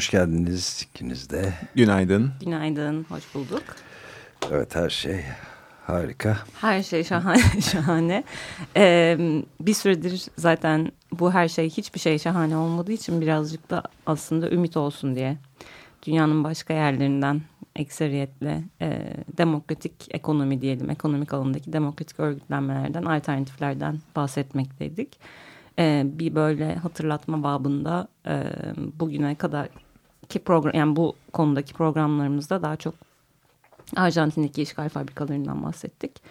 Hoş geldiniz ikiniz de. Günaydın. Günaydın, hoş bulduk. Evet, her şey harika. Her şey şahane. şahane. Ee, bir süredir zaten bu her şey hiçbir şey şahane olmadığı için birazcık da aslında ümit olsun diye dünyanın başka yerlerinden ekseriyetle e, demokratik ekonomi diyelim, ekonomik alandaki demokratik örgütlenmelerden, alternatiflerden bahsetmekteydik e, bir böyle hatırlatma babında e, bugüne kadar ki program yani bu konudaki programlarımızda daha çok Arjantin'deki işgal fabrikalarından bahsettik.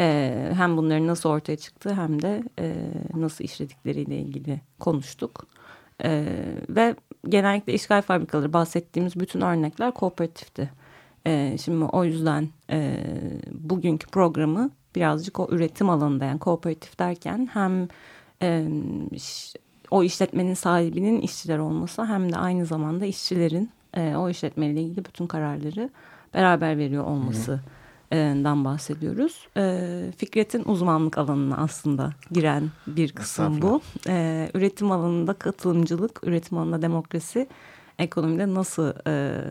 E, hem bunların nasıl ortaya çıktığı hem de e, nasıl işledikleriyle ilgili konuştuk. E, ve genellikle işgal fabrikaları bahsettiğimiz bütün örnekler kooperatifti. E, şimdi o yüzden e, bugünkü programı birazcık o üretim alanında yani kooperatif derken hem e, o işletmenin sahibinin işçiler olması hem de aynı zamanda işçilerin e, o işletmeyle ilgili bütün kararları beraber veriyor olmasından bahsediyoruz. E, Fikret'in uzmanlık alanına aslında giren bir kısım bu. E, üretim alanında katılımcılık, üretim alanında demokrasi, ekonomide nasıl e,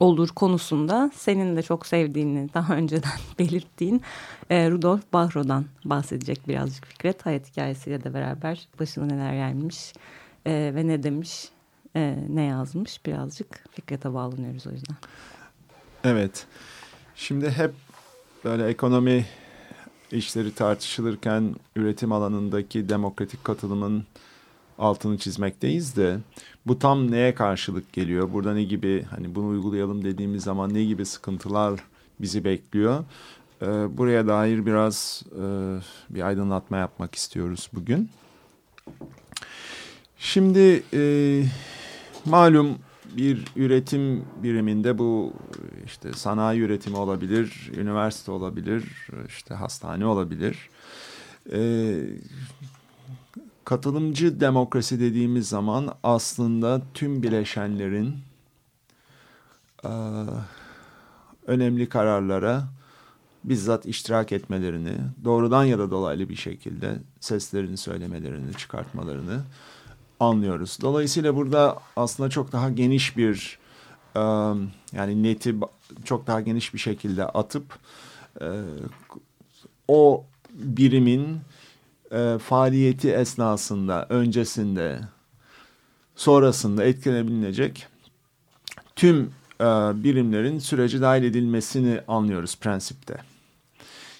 olur konusunda senin de çok sevdiğini daha önceden belirttiğin e, Rudolf Bahro'dan bahsedecek birazcık Fikret. Hayat hikayesiyle de beraber başına neler gelmiş e, ve ne demiş, e, ne yazmış birazcık Fikret'e bağlanıyoruz o yüzden. Evet, şimdi hep böyle ekonomi işleri tartışılırken üretim alanındaki demokratik katılımın altını çizmekteyiz de bu tam neye karşılık geliyor? Burada ne gibi hani bunu uygulayalım dediğimiz zaman ne gibi sıkıntılar bizi bekliyor? Ee, buraya dair biraz e, bir aydınlatma yapmak istiyoruz bugün. Şimdi e, malum bir üretim biriminde bu işte sanayi üretimi olabilir, üniversite olabilir, işte hastane olabilir. Ee, katılımcı demokrasi dediğimiz zaman aslında tüm bileşenlerin e, önemli kararlara bizzat iştirak etmelerini, doğrudan ya da dolaylı bir şekilde seslerini söylemelerini, çıkartmalarını anlıyoruz. Dolayısıyla burada aslında çok daha geniş bir e, yani neti çok daha geniş bir şekilde atıp e, o birimin e, faaliyeti esnasında, öncesinde, sonrasında etkilenebilecek tüm e, birimlerin süreci dahil edilmesini anlıyoruz prensipte.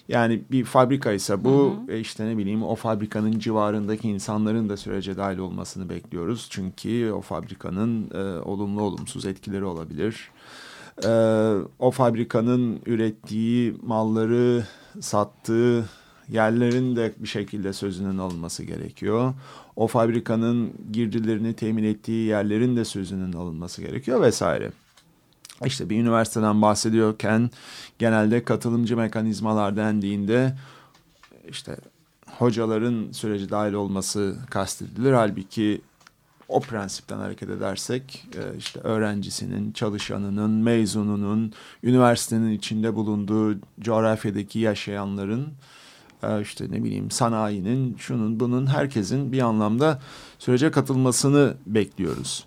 Yani bir fabrika ise bu hı hı. E, işte ne bileyim o fabrikanın civarındaki insanların da sürece dahil olmasını bekliyoruz. Çünkü o fabrikanın e, olumlu olumsuz etkileri olabilir. E, o fabrikanın ürettiği malları sattığı yerlerin de bir şekilde sözünün alınması gerekiyor. O fabrikanın girdilerini temin ettiği yerlerin de sözünün alınması gerekiyor vesaire. İşte bir üniversiteden bahsediyorken genelde katılımcı mekanizmalar dendiğinde işte hocaların süreci dahil olması kastedilir. Halbuki o prensipten hareket edersek e, işte öğrencisinin, çalışanının, mezununun, üniversitenin içinde bulunduğu coğrafyadaki yaşayanların işte ne bileyim sanayinin, şunun bunun herkesin bir anlamda sürece katılmasını bekliyoruz.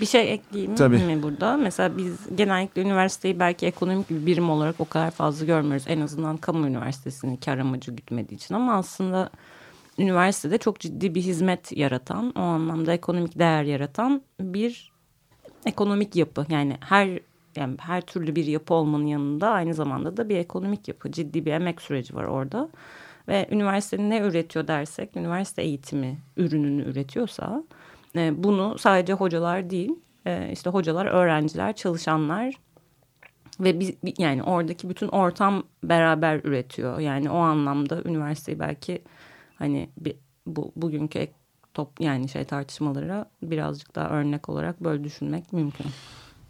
Bir şey ekleyeyim Tabii. mi burada? Mesela biz genellikle üniversiteyi belki ekonomik bir birim olarak o kadar fazla görmüyoruz. En azından kamu üniversitesini kar amacı gütmediği için ama aslında üniversitede çok ciddi bir hizmet yaratan, o anlamda ekonomik değer yaratan bir ekonomik yapı. Yani her yani her türlü bir yapı olmanın yanında aynı zamanda da bir ekonomik yapı, ciddi bir emek süreci var orada. Ve üniversitenin ne üretiyor dersek, üniversite eğitimi ürününü üretiyorsa e, bunu sadece hocalar değil, e, işte hocalar, öğrenciler, çalışanlar ve biz, yani oradaki bütün ortam beraber üretiyor. Yani o anlamda üniversiteyi belki hani bir, bu bugünkü top yani şey tartışmalara birazcık daha örnek olarak böyle düşünmek mümkün.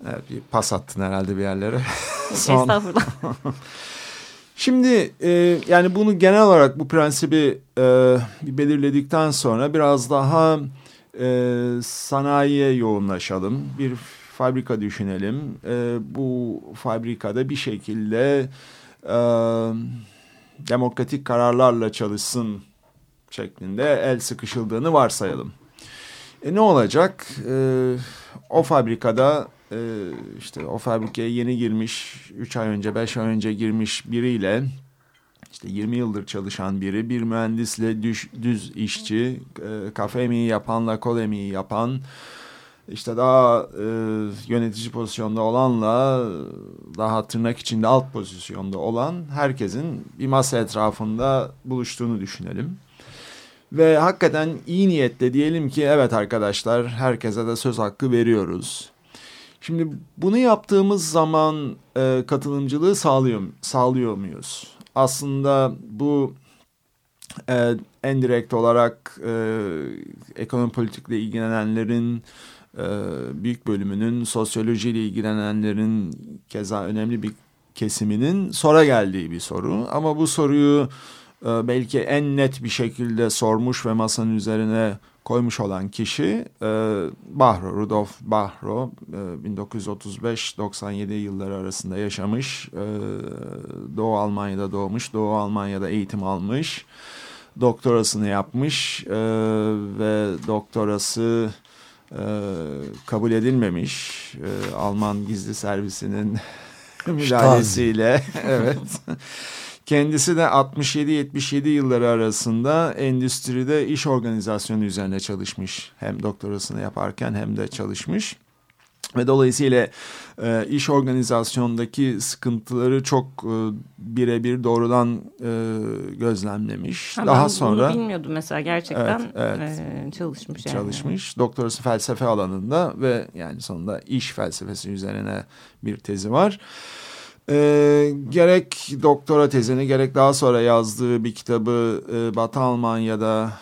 Evet, bir pas attın herhalde bir yerlere. Son. Estağfurullah. Şimdi e, yani bunu genel olarak bu prensibi e, belirledikten sonra biraz daha e, sanayiye yoğunlaşalım. Bir fabrika düşünelim. E, bu fabrikada bir şekilde e, demokratik kararlarla çalışsın şeklinde el sıkışıldığını varsayalım. E, ne olacak? E, o fabrikada e, işte o fabrikaya yeni girmiş, 3 ay önce, 5 ay önce girmiş biriyle işte 20 yıldır çalışan biri, bir mühendisle düş, düz işçi, e, kafe emeği yapanla kol emeği yapan, işte daha e, yönetici pozisyonda olanla daha tırnak içinde alt pozisyonda olan herkesin bir masa etrafında buluştuğunu düşünelim. Ve hakikaten iyi niyetle diyelim ki evet arkadaşlar herkese de söz hakkı veriyoruz. Şimdi bunu yaptığımız zaman e, katılımcılığı sağlıyor, sağlıyor muyuz? Aslında bu e, en direkt olarak e, ekonomi politikle ilgilenenlerin e, büyük bölümünün sosyolojiyle ilgilenenlerin keza önemli bir kesiminin sonra geldiği bir soru. Ama bu soruyu belki en net bir şekilde sormuş ve masanın üzerine koymuş olan kişi e, Bahro, Rudolf Bahro e, 1935-97 yılları arasında yaşamış. E, Doğu Almanya'da doğmuş, Doğu Almanya'da eğitim almış. Doktorasını yapmış e, ve doktorası e, kabul edilmemiş. E, Alman gizli servisinin müdahalesiyle. evet. Kendisi de 67-77 yılları arasında endüstride iş organizasyonu üzerine çalışmış. Hem doktorasını yaparken hem de çalışmış. Ve dolayısıyla e, iş organizasyondaki sıkıntıları çok e, birebir doğrudan e, gözlemlemiş. Ha, Daha ben sonra bunu bilmiyordum mesela gerçekten evet, evet, e, çalışmış. Yani. Çalışmış. Doktorası felsefe alanında ve yani sonunda iş felsefesi üzerine bir tezi var. E, gerek doktora tezini gerek daha sonra yazdığı bir kitabı e, Batı Almanya'da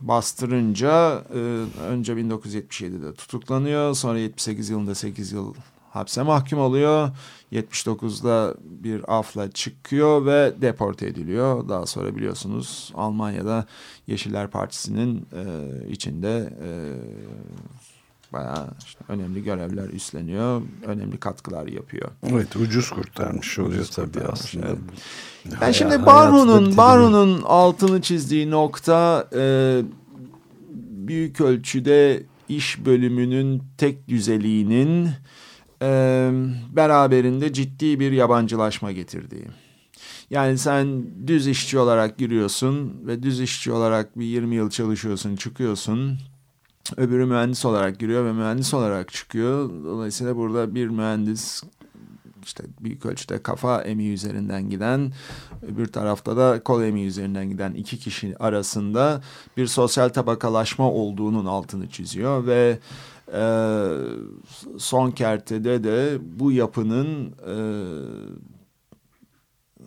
bastırınca e, önce 1977'de tutuklanıyor. Sonra 78 yılında 8 yıl hapse mahkum oluyor. 79'da bir afla çıkıyor ve deporte ediliyor. Daha sonra biliyorsunuz Almanya'da Yeşiller Partisi'nin e, içinde e, bayağı işte önemli görevler üstleniyor, önemli katkılar yapıyor. Evet, ucuz kurtarmış oluyor ucuz tabii aslında. Evet. Yani şimdi Barho'nun Barho'nun altını çizdiği nokta e, büyük ölçüde iş bölümünün tek düzeliğinin e, beraberinde ciddi bir yabancılaşma getirdiği. Yani sen düz işçi olarak giriyorsun ve düz işçi olarak bir 20 yıl çalışıyorsun, çıkıyorsun Öbürü mühendis olarak giriyor ve mühendis olarak çıkıyor. Dolayısıyla burada bir mühendis işte büyük ölçüde kafa emi üzerinden giden bir tarafta da kol emi üzerinden giden iki kişi arasında bir sosyal tabakalaşma olduğunun altını çiziyor ve e, son kertede de bu yapının e,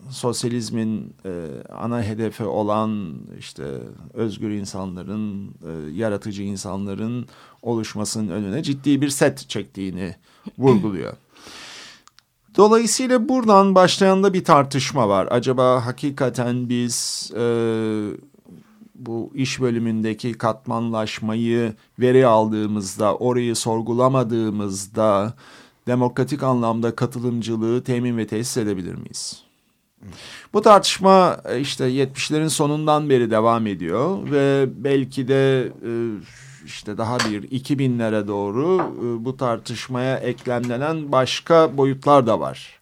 sosyalizmin e, ana hedefi olan işte özgür insanların, e, yaratıcı insanların oluşmasının önüne ciddi bir set çektiğini vurguluyor. Dolayısıyla buradan başlayan da bir tartışma var. Acaba hakikaten biz e, bu iş bölümündeki katmanlaşmayı veri aldığımızda, orayı sorgulamadığımızda demokratik anlamda katılımcılığı temin ve tesis edebilir miyiz? Bu tartışma e, işte 70'lerin sonundan beri devam ediyor ve belki de e, işte daha bir 2000'lere doğru e, bu tartışmaya eklemlenen başka boyutlar da var.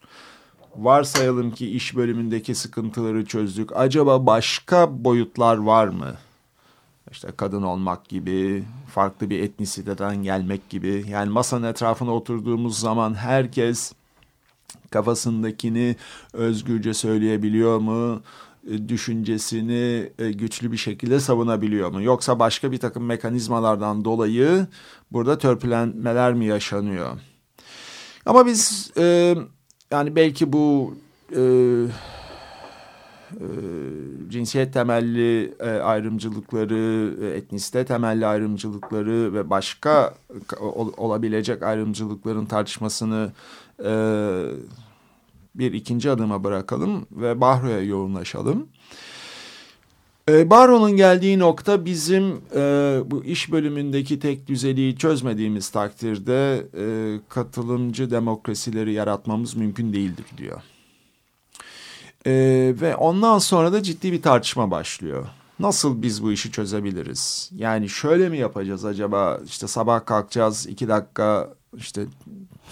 Varsayalım ki iş bölümündeki sıkıntıları çözdük. Acaba başka boyutlar var mı? İşte kadın olmak gibi, farklı bir etnisiteden gelmek gibi. Yani masanın etrafına oturduğumuz zaman herkes kafasındakini özgürce söyleyebiliyor mu? E, düşüncesini e, güçlü bir şekilde savunabiliyor mu? Yoksa başka bir takım mekanizmalardan dolayı burada törpülenmeler mi yaşanıyor? Ama biz e, yani belki bu e, cinsiyet temelli e, ayrımcılıkları, e, etnisite temelli ayrımcılıkları ve başka ol, olabilecek ayrımcılıkların tartışmasını e, bir ikinci adıma bırakalım ve Bahro'ya yoğunlaşalım. E, Baro'nun geldiği nokta bizim e, bu iş bölümündeki tek düzeliği çözmediğimiz takdirde e, katılımcı demokrasileri yaratmamız mümkün değildir diyor. E, ve ondan sonra da ciddi bir tartışma başlıyor. Nasıl biz bu işi çözebiliriz? Yani şöyle mi yapacağız acaba? İşte sabah kalkacağız iki dakika işte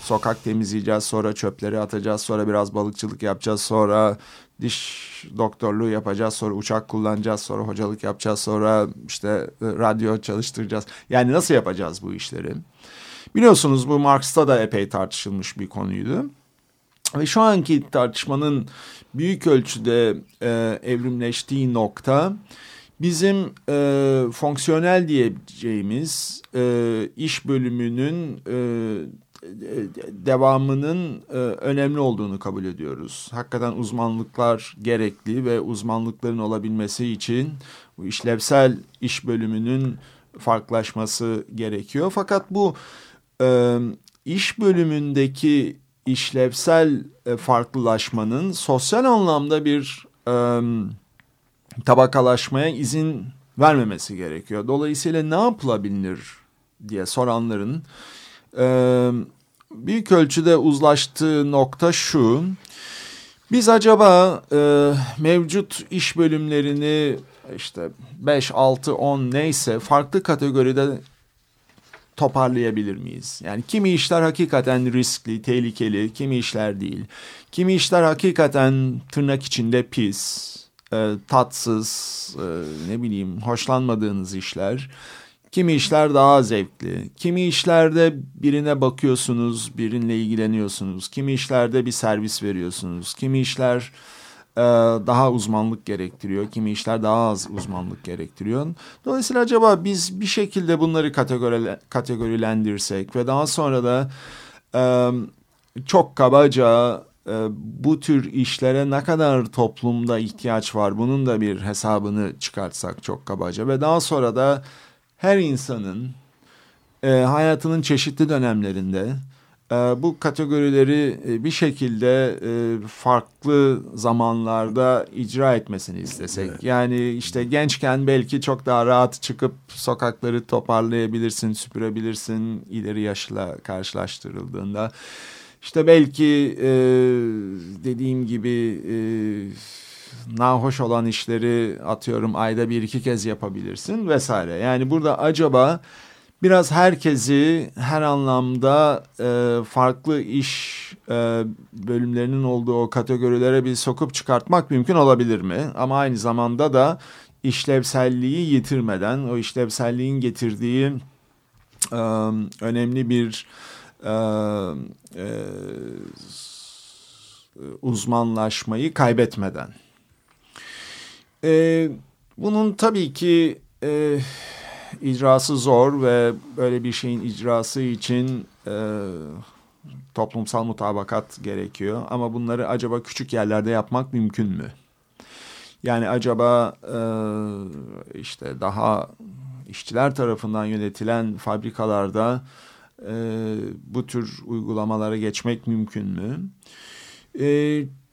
sokak temizleyeceğiz sonra çöpleri atacağız sonra biraz balıkçılık yapacağız sonra diş doktorluğu yapacağız sonra uçak kullanacağız sonra hocalık yapacağız sonra işte e, radyo çalıştıracağız. Yani nasıl yapacağız bu işleri? Biliyorsunuz bu Marx'ta da epey tartışılmış bir konuydu. Ve şu anki tartışmanın büyük ölçüde e, evrimleştiği nokta bizim e, fonksiyonel diyeceğimiz e, iş bölümünün e, devamının e, önemli olduğunu kabul ediyoruz. Hakikaten uzmanlıklar gerekli ve uzmanlıkların olabilmesi için bu işlevsel iş bölümünün farklılaşması gerekiyor. Fakat bu e, iş bölümündeki işlevsel e, farklılaşmanın sosyal anlamda bir tabakalaşmaya izin vermemesi gerekiyor. Dolayısıyla ne yapılabilir diye soranların e, büyük ölçüde uzlaştığı nokta şu. Biz acaba e, mevcut iş bölümlerini işte 5, 6, 10 neyse farklı kategoride toparlayabilir miyiz? Yani kimi işler hakikaten riskli, tehlikeli, kimi işler değil. Kimi işler hakikaten tırnak içinde pis, e, tatsız, e, ne bileyim hoşlanmadığınız işler. Kimi işler daha zevkli. Kimi işlerde birine bakıyorsunuz, birinle ilgileniyorsunuz. Kimi işlerde bir servis veriyorsunuz. Kimi işler e, daha uzmanlık gerektiriyor. Kimi işler daha az uzmanlık gerektiriyor. Dolayısıyla acaba biz bir şekilde bunları kategori, kategorilendirsek ve daha sonra da e, çok kabaca e, bu tür işlere ne kadar toplumda ihtiyaç var bunun da bir hesabını çıkartsak çok kabaca ve daha sonra da her insanın e, hayatının çeşitli dönemlerinde e, bu kategorileri e, bir şekilde e, farklı zamanlarda icra etmesini istesek. Evet. Yani işte gençken belki çok daha rahat çıkıp sokakları toparlayabilirsin, süpürebilirsin ileri yaşla karşılaştırıldığında. İşte belki e, dediğim gibi e, nahoş olan işleri atıyorum ayda bir iki kez yapabilirsin vesaire. Yani burada acaba biraz herkesi her anlamda e, farklı iş e, bölümlerinin olduğu o kategorilere bir sokup çıkartmak mümkün olabilir mi? Ama aynı zamanda da işlevselliği yitirmeden o işlevselliğin getirdiği e, önemli bir e, e, uzmanlaşmayı kaybetmeden. E, bunun tabii ki e, icrası zor ve böyle bir şeyin icrası için e, toplumsal mutabakat gerekiyor. Ama bunları acaba küçük yerlerde yapmak mümkün mü? Yani acaba e, işte daha işçiler tarafından yönetilen fabrikalarda e, bu tür uygulamalara geçmek mümkün mü? E,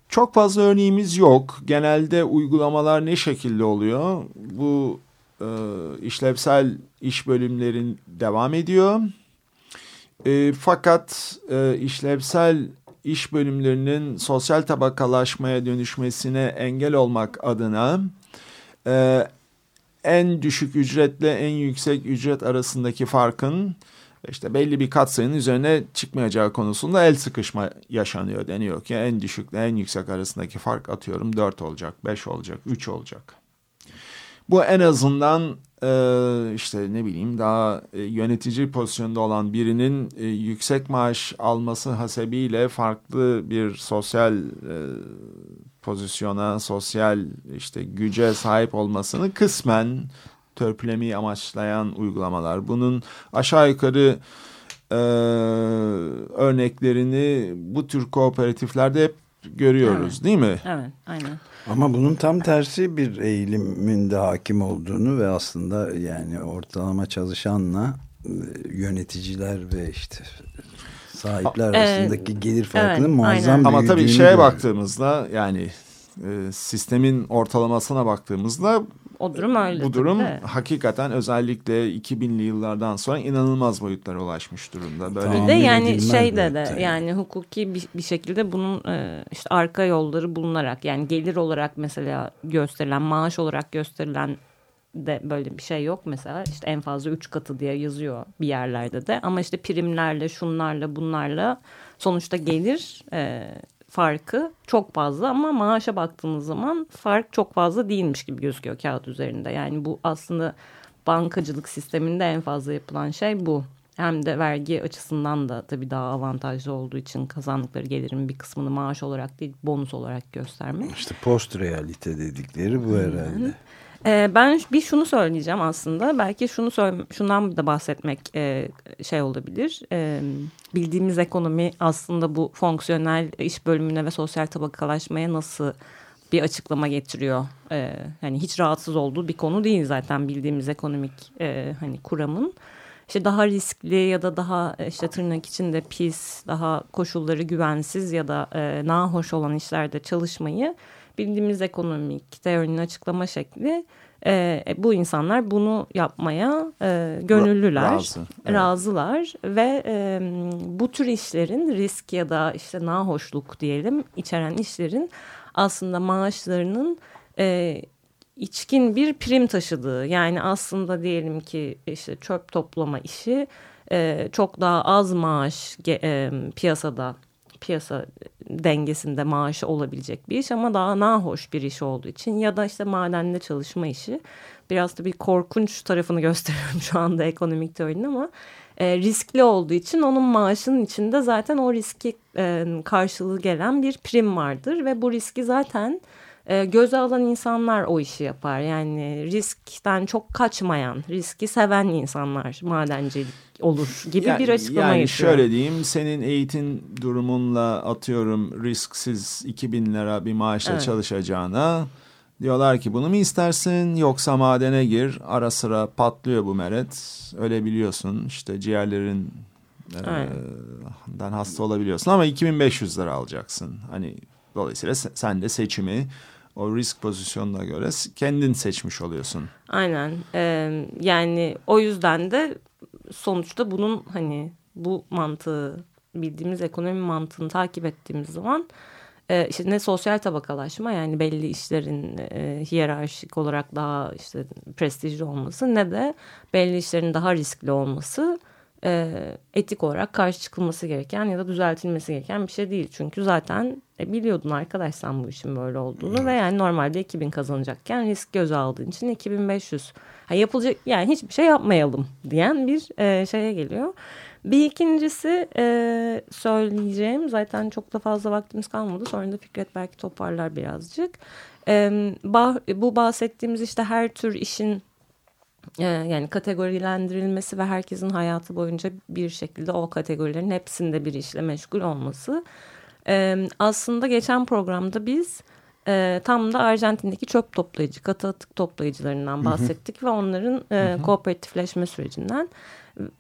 çok fazla örneğimiz yok. Genelde uygulamalar ne şekilde oluyor? Bu e, işlevsel iş bölümlerin devam ediyor. E, fakat e, işlevsel iş bölümlerinin sosyal tabakalaşmaya dönüşmesine engel olmak adına e, en düşük ücretle en yüksek ücret arasındaki farkın işte belli bir katsayının üzerine çıkmayacağı konusunda el sıkışma yaşanıyor deniyor ki en düşükle en yüksek arasındaki fark atıyorum 4 olacak, 5 olacak, 3 olacak. Bu en azından e, işte ne bileyim daha e, yönetici pozisyonda olan birinin e, yüksek maaş alması hasebiyle farklı bir sosyal pozisyona, sosyal işte güce sahip olmasını kısmen törpülemeyi amaçlayan uygulamalar. Bunun aşağı yukarı e, örneklerini bu tür kooperatiflerde hep görüyoruz Evet. değil mi? Evet, aynen. Ama bunun tam tersi bir eğilimin de hakim olduğunu ve aslında yani ortalama çalışanla e, yöneticiler ve işte sahipler Ee, arasındaki gelir farkının evet, muazzam aynen. Ama tabii şeye baktığımızda yani e, sistemin ortalamasına baktığımızda O durum öyle. bu durum tabii de. hakikaten özellikle 2000'li yıllardan sonra inanılmaz boyutlara ulaşmış durumda. Böyle Bir de yani şeyde de yani. yani hukuki bir, bir şekilde bunun e, işte arka yolları bulunarak yani gelir olarak mesela gösterilen maaş olarak gösterilen de böyle bir şey yok mesela işte en fazla üç katı diye yazıyor bir yerlerde de ama işte primlerle şunlarla bunlarla sonuçta gelir e, farkı çok fazla ama maaşa baktığınız zaman fark çok fazla değilmiş gibi gözüküyor kağıt üzerinde yani bu aslında bankacılık sisteminde en fazla yapılan şey bu. Hem de vergi açısından da tabii daha avantajlı olduğu için kazandıkları gelirin bir kısmını maaş olarak değil bonus olarak göstermek. İşte post realite dedikleri bu herhalde. Ee, ben bir şunu söyleyeceğim aslında. Belki şunu şundan da bahsetmek e, şey olabilir. E, bildiğimiz ekonomi aslında bu fonksiyonel iş bölümüne ve sosyal tabakalaşmaya nasıl bir açıklama getiriyor. E, hani hiç rahatsız olduğu bir konu değil zaten bildiğimiz ekonomik e, hani kuramın. İşte daha riskli ya da daha e, işte tırnak içinde pis, daha koşulları güvensiz ya da e, nahoş olan işlerde çalışmayı bildiğimiz ekonomik teorinin açıklama şekli e, bu insanlar bunu yapmaya e, gönüllüler, razı, evet. razılar ve e, bu tür işlerin risk ya da işte nahoşluk diyelim içeren işlerin aslında maaşlarının e, içkin bir prim taşıdığı yani aslında diyelim ki işte çöp toplama işi e, çok daha az maaş e, piyasada piyasa dengesinde maaşı olabilecek bir iş ama daha nahoş bir iş olduğu için ya da işte madende çalışma işi. Biraz da bir korkunç tarafını gösteriyorum şu anda ekonomik teorinin ama e, riskli olduğu için onun maaşının içinde zaten o riski e, karşılığı gelen bir prim vardır ve bu riski zaten e, göze alan insanlar o işi yapar. Yani riskten çok kaçmayan, riski seven insanlar madencilik olur gibi Yani- bir açıklama yani getiriyor. şöyle diyeyim senin eğitim durumunla atıyorum risksiz 2000 lira bir maaşla Evet. çalışacağına diyorlar ki bunu mu istersin yoksa madene gir ara sıra patlıyor bu meret öyle biliyorsun işte ciğerlerin e, Evet. den hasta olabiliyorsun ama 2500 lira alacaksın hani dolayısıyla se- sen de seçimi o risk pozisyonuna göre kendin seçmiş oluyorsun. Aynen. Ee, yani o yüzden de sonuçta bunun hani bu mantığı bildiğimiz ekonomi mantığını takip ettiğimiz zaman e, işte ne sosyal tabakalaşma yani belli işlerin e, hiyerarşik olarak daha işte prestijli olması ne de belli işlerin daha riskli olması e, etik olarak karşı çıkılması gereken ya da düzeltilmesi gereken bir şey değil. Çünkü zaten e, biliyordun arkadaş sen bu işin böyle olduğunu ve yani normalde 2000 kazanacakken risk göze aldığın için 2500 ha, yapılacak yani hiçbir şey yapmayalım diyen bir e, şeye geliyor. Bir ikincisi e, söyleyeceğim zaten çok da fazla vaktimiz kalmadı sonra da Fikret belki toparlar birazcık. E, bah- bu bahsettiğimiz işte her tür işin yani kategorilendirilmesi ve herkesin hayatı boyunca bir şekilde o kategorilerin hepsinde bir işle meşgul olması. E, aslında geçen programda biz e, tam da Arjantin'deki çöp toplayıcı, katı atık toplayıcılarından bahsettik ve onların e, kooperatifleşme sürecinden.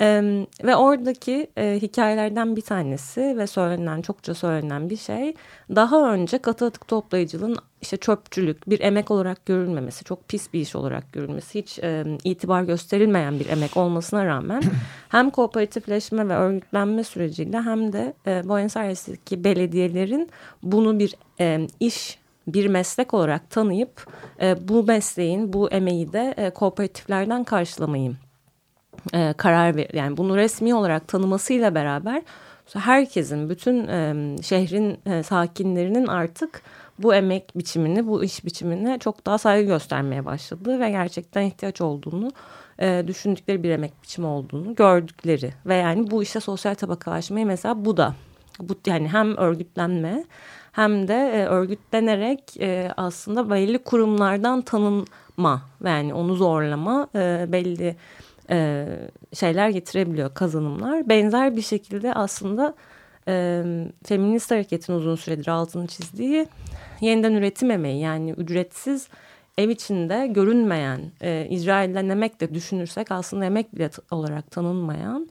E, ve oradaki e, hikayelerden bir tanesi ve söylenen çokça söylenen bir şey daha önce katı atık toplayıcılığın işte çöpçülük bir emek olarak görülmemesi çok pis bir iş olarak görülmesi hiç e, itibar gösterilmeyen bir emek olmasına rağmen hem kooperatifleşme ve örgütlenme süreciyle hem de e, Buenos Aires'teki belediyelerin bunu bir e, iş bir meslek olarak tanıyıp e, bu mesleğin bu emeği de e, kooperatiflerden karşılamayı e, karar ver yani bunu resmi olarak tanımasıyla beraber herkesin bütün e, şehrin e, sakinlerinin artık bu emek biçimini bu iş biçimine çok daha saygı göstermeye başladı ve gerçekten ihtiyaç olduğunu e, düşündükleri bir emek biçimi olduğunu gördükleri ve yani bu işte sosyal tabakalaşmayı mesela bu da bu yani hem örgütlenme hem de e, örgütlenerek e, aslında belli kurumlardan tanınma yani onu zorlama e, belli e, şeyler getirebiliyor kazanımlar. Benzer bir şekilde aslında e, feminist hareketin uzun süredir altını çizdiği yeniden üretim emeği yani ücretsiz ev içinde görünmeyen, e, icra emek de düşünürsek aslında emek bile olarak tanınmayan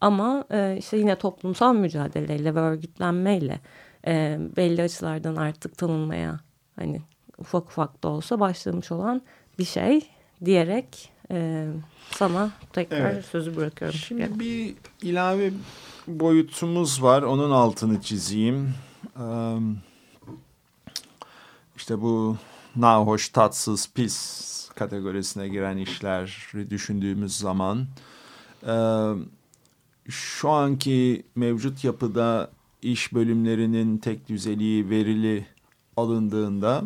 ama e, işte yine toplumsal mücadeleyle ve örgütlenmeyle e, belli açılardan artık tanınmaya hani ufak ufak da olsa başlamış olan bir şey diyerek e, sana tekrar Evet. sözü bırakıyorum. Şimdi bir ilave boyutumuz var. Onun altını çizeyim. Eee, İşte bu nahoş, tatsız, pis kategorisine giren işleri düşündüğümüz zaman eee, şu anki mevcut yapıda iş bölümlerinin tek düzeliği verili alındığında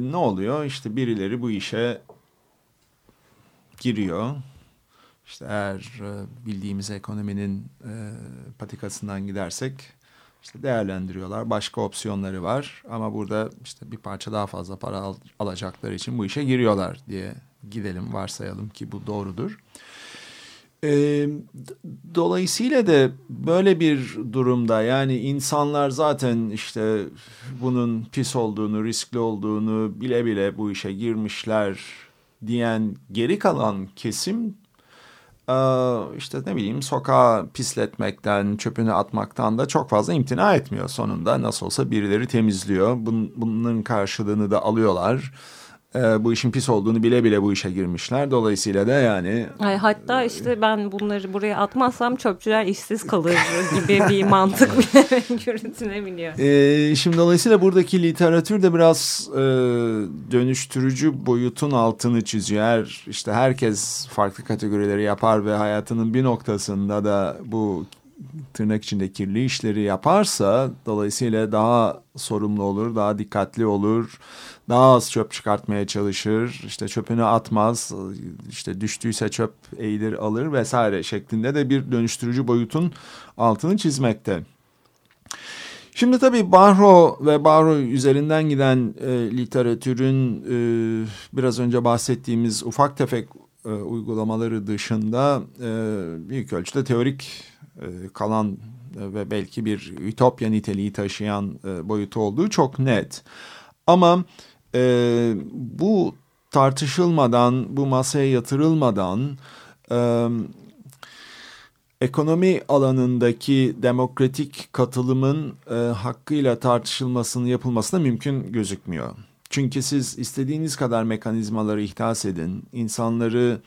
ne oluyor? İşte birileri bu işe giriyor. İşte eğer e, bildiğimiz ekonominin e, patikasından gidersek işte değerlendiriyorlar. Başka opsiyonları var ama burada işte bir parça daha fazla para al- alacakları için bu işe giriyorlar diye gidelim varsayalım ki bu doğrudur. E, dolayısıyla da böyle bir durumda yani insanlar zaten işte bunun pis olduğunu, riskli olduğunu bile bile bu işe girmişler diyen geri kalan kesim eee, işte ne bileyim sokağa pisletmekten, çöpünü atmaktan da çok fazla imtina etmiyor sonunda. Nasıl olsa birileri temizliyor. Bun, bunun karşılığını da alıyorlar. Eee, bu işin pis olduğunu bile bile bu işe girmişler. Dolayısıyla da yani Ay, hatta işte ben bunları buraya atmazsam çöpçüler işsiz kalır gibi bir mantık bile yürütülebiliyor. Ee, şimdi dolayısıyla buradaki literatür de biraz e, dönüştürücü boyutun altını çiziyor. Eğer işte herkes farklı kategorileri yapar ve hayatının bir noktasında da bu tırnak içinde kirli işleri yaparsa dolayısıyla daha sorumlu olur, daha dikkatli olur, daha az çöp çıkartmaya çalışır, işte çöpünü atmaz, işte düştüyse çöp eğilir alır vesaire şeklinde de bir dönüştürücü boyutun altını çizmekte. Şimdi tabii Barro ve Barro üzerinden giden e, literatürün e, biraz önce bahsettiğimiz ufak tefek e, uygulamaları dışında e, büyük ölçüde teorik e, kalan e, ve belki bir ütopya niteliği taşıyan e, boyutu olduğu çok net. Ama e, bu tartışılmadan, bu masaya yatırılmadan... E, ekonomi alanındaki demokratik katılımın e, hakkıyla tartışılmasının yapılması da mümkün gözükmüyor. Çünkü siz istediğiniz kadar mekanizmaları ihdas edin, insanları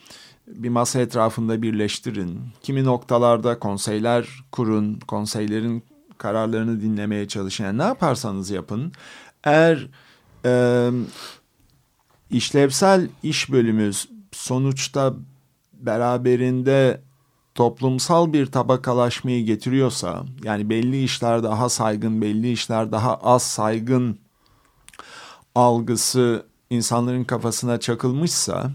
bir masa etrafında birleştirin, kimi noktalarda konseyler kurun, konseylerin kararlarını dinlemeye çalışın. Yani ne yaparsanız yapın, eğer e, işlevsel iş bölümü sonuçta beraberinde toplumsal bir tabakalaşmayı getiriyorsa yani belli işler daha saygın belli işler daha az saygın algısı insanların kafasına çakılmışsa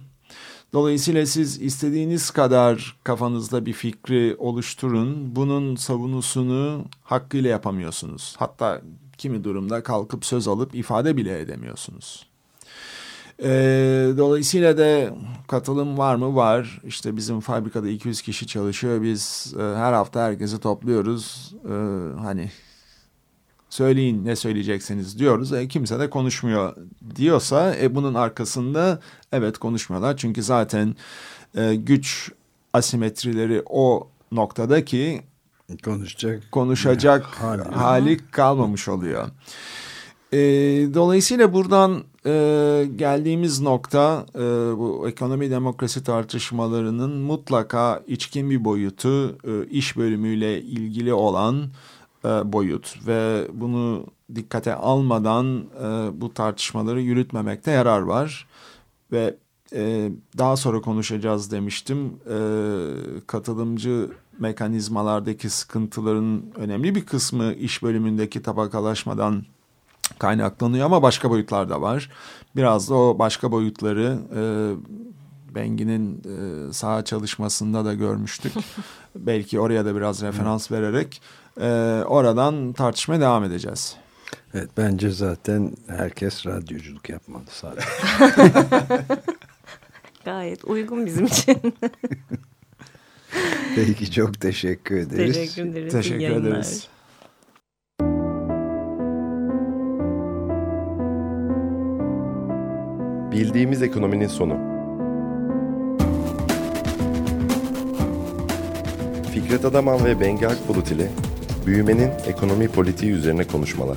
dolayısıyla siz istediğiniz kadar kafanızda bir fikri oluşturun bunun savunusunu hakkıyla yapamıyorsunuz. Hatta kimi durumda kalkıp söz alıp ifade bile edemiyorsunuz. E, dolayısıyla da katılım var mı? Var. İşte bizim fabrikada 200 kişi çalışıyor. Biz e, her hafta herkesi topluyoruz. E, hani söyleyin ne söyleyeceksiniz diyoruz. E, kimse de konuşmuyor diyorsa e, bunun arkasında evet konuşmuyorlar. Çünkü zaten e, güç asimetrileri o noktada ki konuşacak konuşacak hali. hali kalmamış oluyor. E, dolayısıyla buradan e, geldiğimiz nokta e, bu ekonomi demokrasi tartışmalarının mutlaka içkin bir boyutu e, iş bölümüyle ilgili olan e, boyut ve bunu dikkate almadan e, bu tartışmaları yürütmemekte yarar var ve e, daha sonra konuşacağız demiştim e, katılımcı mekanizmalardaki sıkıntıların önemli bir kısmı iş bölümündeki tabakalaşmadan kaynaklanıyor ama başka boyutlar da var. Biraz da o başka boyutları e, Bengi'nin e, saha çalışmasında da görmüştük. Belki oraya da biraz referans vererek e, oradan tartışmaya devam edeceğiz. Evet bence zaten herkes radyoculuk yapmalı sadece. Gayet uygun bizim için. Peki çok teşekkür ederiz. Teşekkür ederiz. Teşekkür ederiz. Bildiğimiz ekonominin sonu. Fikret Adaman ve Bengi Akbulut ile büyümenin ekonomi politiği üzerine konuşmalar.